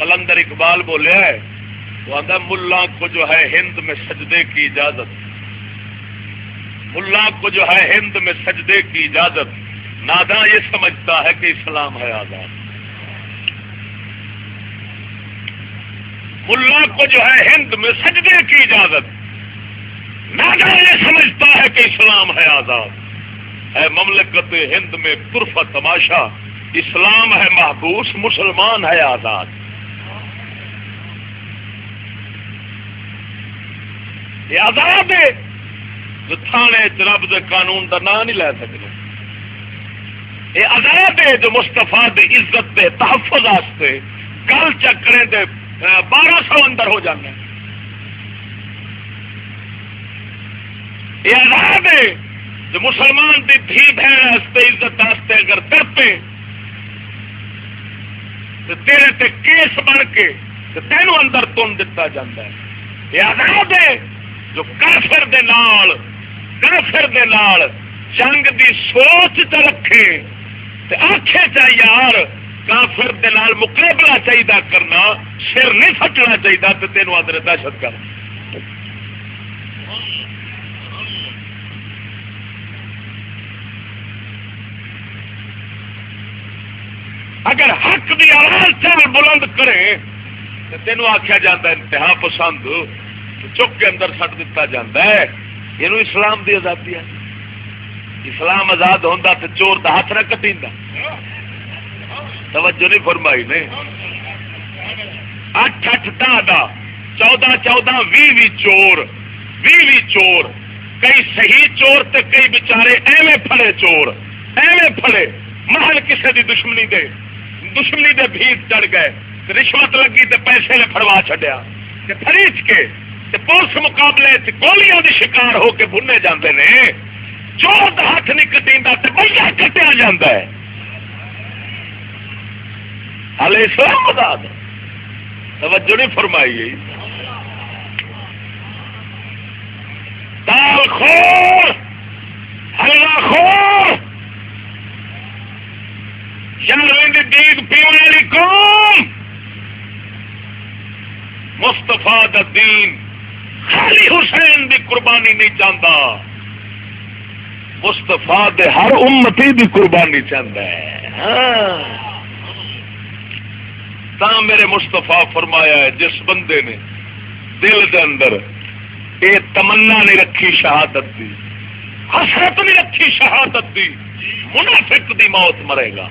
کلندر اقبال بولے ہے، وہ آدھا ملا کو جو ہے ہند میں سجدے کی اجازت۔ ملا کو جو ہے ہند میں سجدے کی اجازت۔ نادا یہ سمجھتا ہے کہ اسلام ہے آزاد۔ ملا کو جو ہے ہند میں سجدے کی اجازت۔ نادا یہ سمجھتا ہے کہ اسلام ہے آزاد۔ ہے مملکت ہند میں پرف تماشا، اسلام ہے محبوس، مسلمان ہے آزاد۔ یہ آزاد ہے۔ جو تھانے رب دے قانون کا نام نہیں لے سکتے۔ یہ آزاد ہے جو مستفا عزت دے تحفظ واسطے گل چکرے دے بارہ سو اندر ہو جانا یہ آزاد ہے جو مسلمان کی دھی بہن واسطے، عزت واسطے اگر ترپے تو تیرے تے کیس بن کے تینوں اندر تن دتا جاتا ہے۔ یہ آزاد ہے جو کافر دے نال، کافر دے نال جنگ دی سوچ چ رکھے۔ تے آخے چا یار، کافر دے نال مقابلہ چاہیے کرنا، سر نہیں فٹنا چاہیے تو تینوں آدر دہشت کر اگر حق دی آواز چال بلند کرے تو تینوں آخیا جا انتہا پسند۔ چک کے اندر سٹ دتا جا یہ اسلام دی آزادی ہے۔ اسلام آزاد ہوتا تو چور کا ہاتھ نہ کٹی توجہ نہیں فرمائی نے۔ اٹھ اٹھ دہ دہ۔ چودہ چودہ بھی بھی چور۔ بھی بھی چور۔ کئی صحیح چور تے کئی بچارے ایویں پھڑے چور۔ ایویں پھڑے۔ محل کسے دی دشمنی دے۔ دشمنی دے بھیت چڑھ گئے۔ رشوت لگی تے پیسے نے فروا چڈیا خرید کے پولیس مقابلے گولیاں دی شکار ہو کے بننے جاندے نے چوت ہاتھ نہیں کٹینا تو کٹیا جا ہے۔ ہال اسلام آزاد۔ توجہ نہیں فرمائی گئی۔ دال خور ہلوا خور۔ دیگ پینے والی قوم۔ مستفا دین۔ خالی حسین دی قربانی نہیں چاہتا۔ مستفا دے ہر امتی دی قربانی چاہتا ہے۔ ہاں۔ میرے مستفا فرمایا ہے، جس بندے نے دل دے اندر یہ تمنا نہیں رکھی شہادت دی، حسرت نہیں رکھی شہادت دی، منافق دی موت مرے گا۔